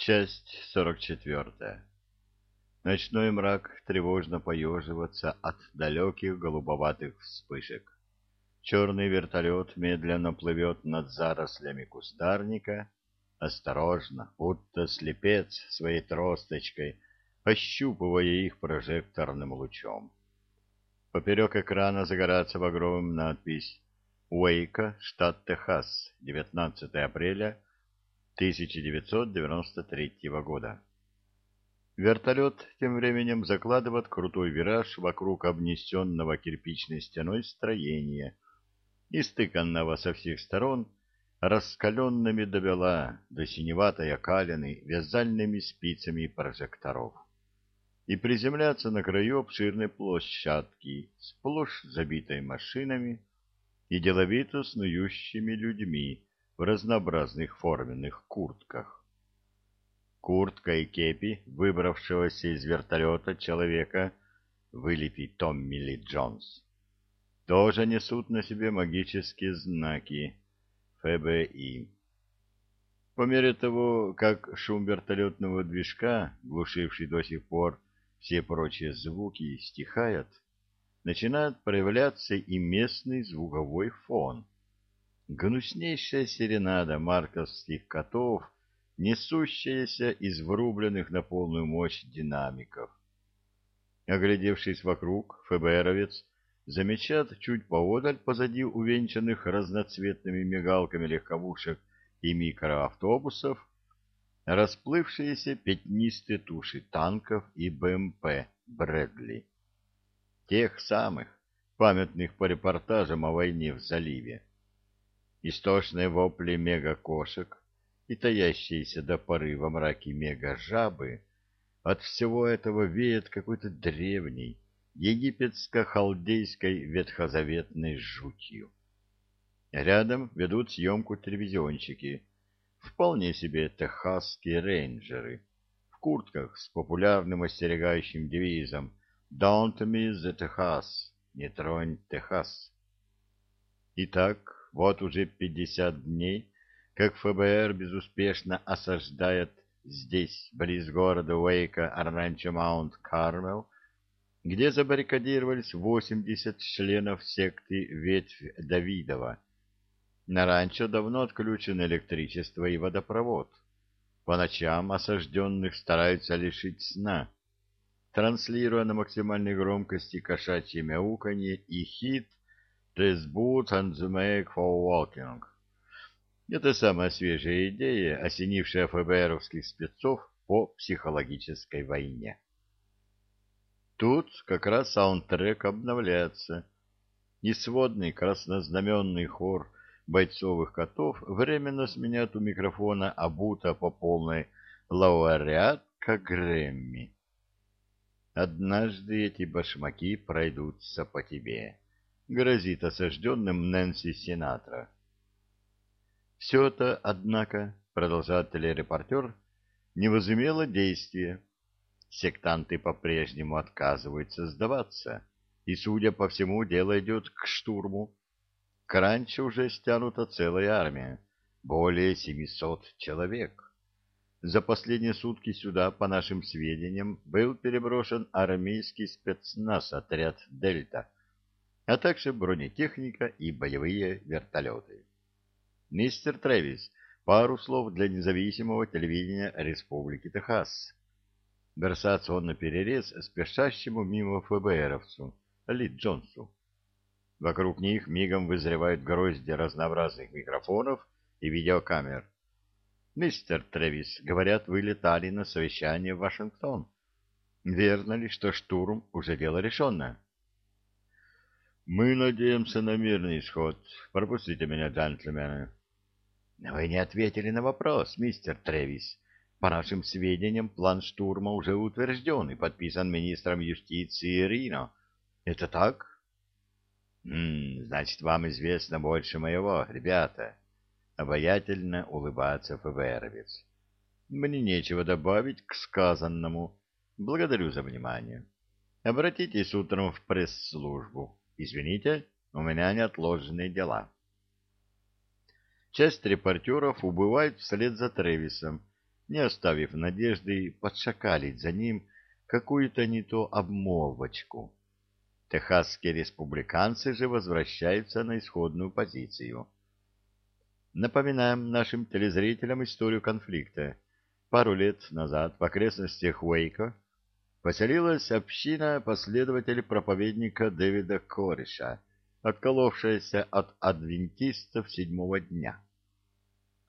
Часть сорок четвертая. Ночной мрак тревожно поеживаться от далеких голубоватых вспышек. Черный вертолет медленно плывет над зарослями кустарника, осторожно, будто слепец своей тросточкой, ощупывая их прожекторным лучом. Поперек экрана загорается багровым надпись «Уэйка, штат Техас, 19 апреля 1993 года». Вертолет тем временем закладывает крутой вираж вокруг обнесенного кирпичной стеной строения, истыканного со всех сторон раскаленными до бела, до синеватой окалины вязальными спицами прожекторов и приземляться на краю обширной площадки, сплошь забитой машинами и деловито снующими людьми в разнообразных форменных куртках. Куртка и кепи выбравшегося из вертолета человека, вылитый Томми Ли Джонс, тоже несут на себе магические знаки ФБИ. По мере того, как шум вертолетного движка, глушивший до сих пор все прочие звуки стихают, начинает проявляться и местный звуковой фон. Гнуснейшая серенада марковских котов, несущаяся из врубленных на полную мощь динамиков. Оглядевшись вокруг, ФБРовец замечает чуть поодаль позади увенчанных разноцветными мигалками легковушек и микроавтобусов расплывшиеся пятнистые туши танков и БМП «Брэдли». Тех самых, памятных по репортажам о войне в заливе. Истошные вопли мега-кошек и таящиеся до поры во мраке мега-жабы от всего этого веет какой-то древней, египетско-халдейской ветхозаветной жутью. Рядом ведут съемку телевизионщики — вполне себе техасские рейнджеры в куртках с популярным остерегающим девизом «Don't miss the Texas» — «Не тронь Техас». Итак, вот уже 50 дней, как ФБР безуспешно осаждает здесь, близ города Уэйка, Арранчо Маунт Кармел, где забаррикадировались 80 членов секты Ветвь Давидова — на ранчо давно отключено электричество и водопровод. По ночам осажденных стараются лишить сна, транслируя на максимальной громкости кошачье мяуканье и хит «This boot and make for walking». Это самая свежая идея, осенившая ФБРовских спецов по психологической войне. Тут как раз саундтрек обновляется, и сводный краснознаменный хор — бойцовых котов временно сменят у микрофона обута по полной лауреатка Грэмми. «Однажды эти башмаки пройдутся по тебе», — грозит осажденным Нэнси Синатра. «Все это, однако», — продолжает телерепортер, — «не возымело действия. Сектанты по-прежнему отказываются сдаваться, и, судя по всему, дело идет к штурму. К ранчо уже стянута целая армия, более 700 человек. За последние сутки сюда, по нашим сведениям, был переброшен армейский спецназ отряд «Дельта», а также бронетехника и боевые вертолеты. Мистер Трэвис, пару слов для независимого телевидения Республики Техас. Бросаться перерез спешащему мимо ФБРовцу, Ли Джонсу. Вокруг них мигом вызревают грозди разнообразных микрофонов и видеокамер. «Мистер Тревис, говорят, вы летали на совещание в Вашингтон. Верно ли, что штурм уже дело решенное?» «Мы надеемся на мирный исход. Пропустите меня, джентльмены». «Вы не ответили на вопрос, мистер Тревис. По нашим сведениям, план штурма уже утвержден и подписан министром юстиции Рино. Это так?» «М значит, вам известно больше моего, ребята», — обаятельно улыбается ФБРовец. «Мне нечего добавить к сказанному. Благодарю за внимание. Обратитесь утром в пресс-службу. Извините, у меня неотложные дела». Часть репортеров убывает вслед за Тревисом, не оставив надежды подшакалить за ним какую-то не то обмолвочку. Техасские республиканцы же возвращаются на исходную позицию. Напоминаем нашим телезрителям историю конфликта. Пару лет назад в окрестностях Уэйка поселилась община последователей проповедника Дэвида Кореша, отколовшаяся от адвентистов седьмого дня.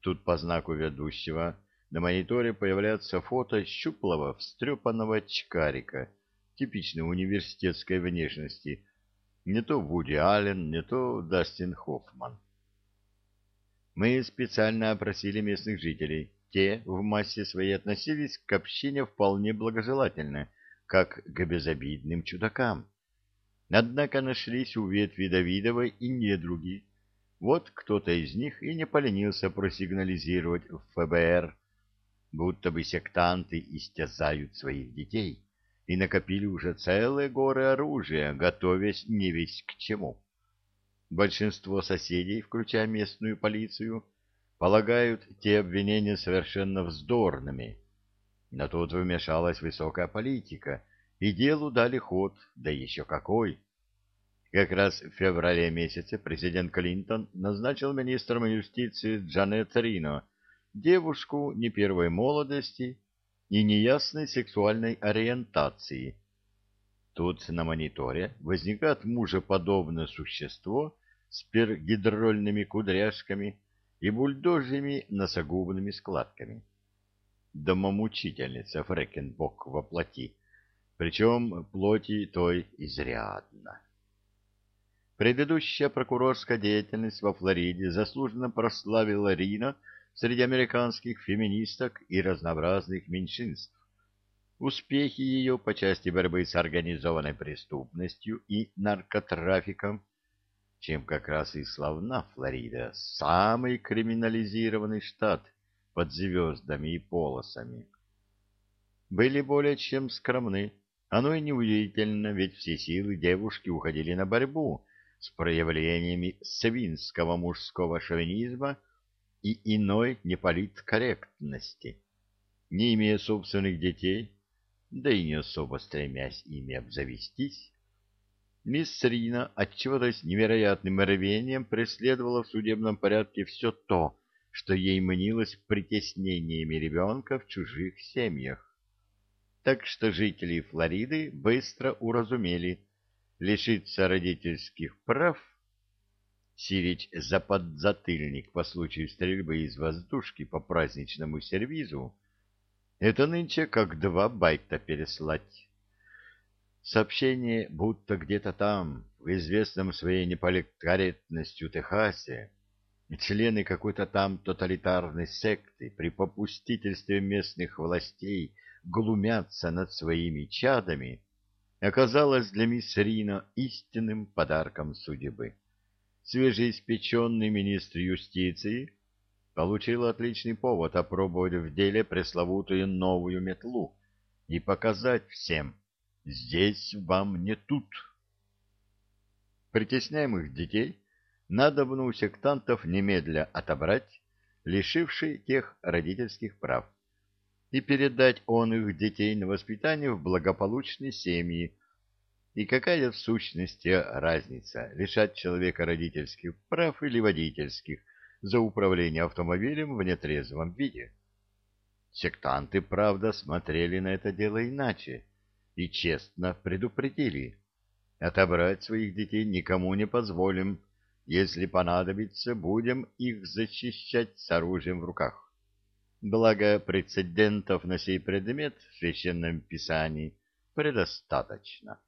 Тут по знаку ведущего на мониторе появляется фото щуплого, встрепанного очкарика, типичной университетской внешности, не то Вуди Аллен, не то Дастин Хоффман. Мы специально опросили местных жителей. Те в массе своей относились к общине вполне благожелательно, как к безобидным чудакам. Однако нашлись у ветви Давидова и недруги. Вот кто-то из них и не поленился просигнализировать в ФБР, будто бы сектанты истязают своих детей и накопили уже целые горы оружия, готовясь не весь к чему. Большинство соседей, включая местную полицию, полагают те обвинения совершенно вздорными. Но тут вмешалась высокая политика, и делу дали ход, да еще какой. Как раз в феврале месяце президент Клинтон назначил министром юстиции Джанет Рино, девушку не первой молодости и неясной сексуальной ориентации. Тут на мониторе возникает мужеподобное существо с пергидрольными кудряшками и бульдожьими носогубными складками. Домомучительница Фрэкенбок во плоти, причем плоти той изрядно. Предыдущая прокурорская деятельность во Флориде заслуженно прославила Рина среди американских феминисток и разнообразных меньшинств. Успехи ее по части борьбы с организованной преступностью и наркотрафиком, чем как раз и славна Флорида, самый криминализированный штат под звездами и полосами. Были более чем скромны. Оно и неудивительно, ведь все силы девушки уходили на борьбу с проявлениями свинского мужского шовинизма и иной неполиткорректности. Не имея собственных детей, да и не особо стремясь ими обзавестись, мисс Рина отчего-то с невероятным рвением преследовала в судебном порядке все то, что ей мнилось притеснениями ребенка в чужих семьях. Так что жители Флориды быстро уразумели, лишиться родительских прав Сирич за подзатыльник по случаю стрельбы из воздушки по праздничному сервизу — это нынче как два байта переслать. Сообщение, будто где-то там, в известном своей неполиткорректностью Техасе, члены какой-то там тоталитарной секты при попустительстве местных властей глумятся над своими чадами, оказалось для мисс Рина истинным подарком судьбы свежеиспеченный министр юстиции получил отличный повод опробовать в деле пресловутую новую метлу и показать всем «здесь вам не тут». Притесняемых детей надо у сектантов немедля отобрать, лишивший тех родительских прав, и передать он их детей на воспитание в благополучные семьи, и какая в сущности разница, лишать человека родительских прав или водительских за управление автомобилем в нетрезвом виде? Сектанты, правда, смотрели на это дело иначе и честно предупредили. Отобрать своих детей никому не позволим, если понадобится, будем их защищать с оружием в руках. Благо, прецедентов на сей предмет в Священном Писании предостаточно.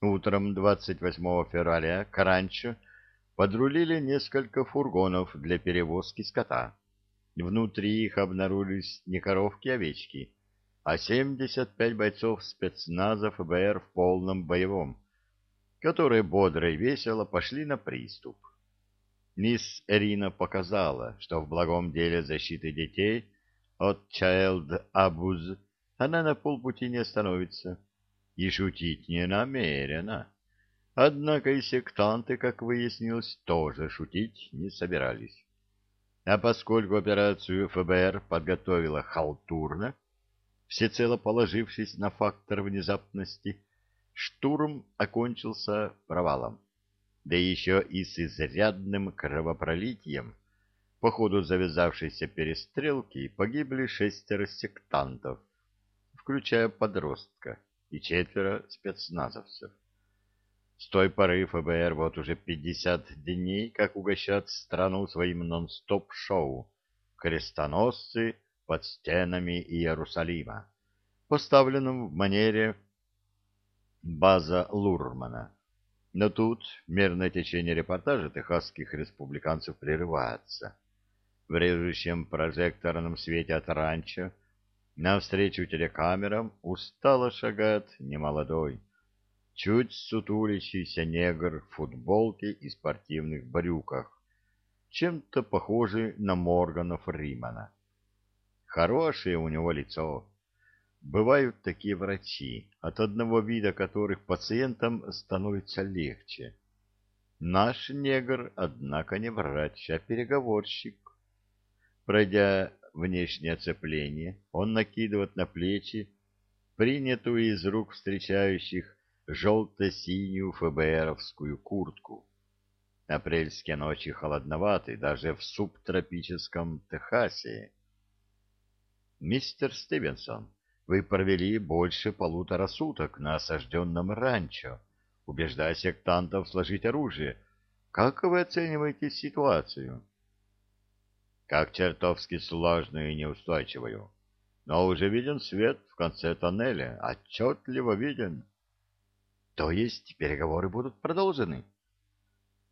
Утром 28 февраля к ранчо подрулили несколько фургонов для перевозки скота. Внутри их обнаружились не коровки, а овечки, а 75 бойцов спецназа ФБР в полном боевом, которые бодро и весело пошли на приступ. Мисс Эрина показала, что в благом деле защиты детей от child abuse она на полпути не остановится и шутить не намерена. Однако и сектанты, как выяснилось, тоже шутить не собирались. А поскольку операцию ФБР подготовила халтурно, всецело положившись на фактор внезапности, штурм окончился провалом, да еще и с изрядным кровопролитием. По ходу завязавшейся перестрелки погибли шестеро сектантов, включая подростка и четверо спецназовцев. С той поры ФБР вот уже 50 дней как угощает страну своим нон-стоп-шоу «Крестоносцы под стенами Иерусалима», поставленном в манере база Лурмана. Но тут мерное течение репортажа техасских республиканцев прерывается. В режущем прожекторном свете от ранчо навстречу телекамерам устало шагает немолодой, чуть сутулящийся негр в футболке и спортивных брюках, чем-то похожий на Моргана Фримана. Хорошее у него лицо. Бывают такие врачи, от одного вида которых пациентам становится легче. Наш негр, однако, не врач, а переговорщик. Пройдя внешнее оцепление, он накидывает на плечи принятую из рук встречающих желто-синюю ФБРовскую куртку. Апрельские ночи холодноваты даже в субтропическом Техасе. «Мистер Стивенсон, вы провели больше полутора суток на осажденном ранчо, убеждая сектантов сложить оружие. Как вы оцениваете ситуацию?» «Как чертовски сложную и неустойчивую. Но уже виден свет в конце тоннеля, отчетливо виден». То есть переговоры будут продолжены?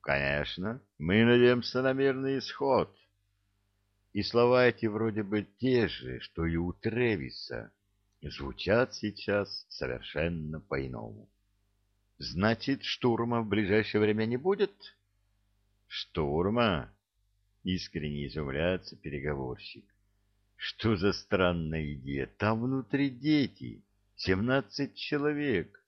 Конечно, мы надеемся на мирный исход. И слова эти вроде бы те же, что и у Тревиса, звучат сейчас совершенно по-иному. Значит, штурма в ближайшее время не будет? Штурма? Искренне изумляется переговорщик. Что за странная идея? Там внутри дети, семнадцать человек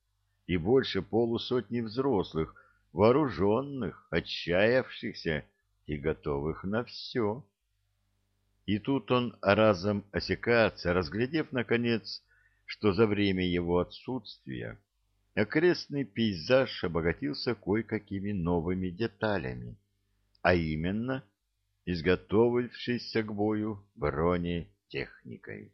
и больше полусотни взрослых, вооруженных, отчаявшихся и готовых на все. И тут он разом осекается, разглядев, наконец, что за время его отсутствия окрестный пейзаж обогатился кое-какими новыми деталями, а именно изготовившейся к бою бронетехникой.